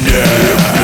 money.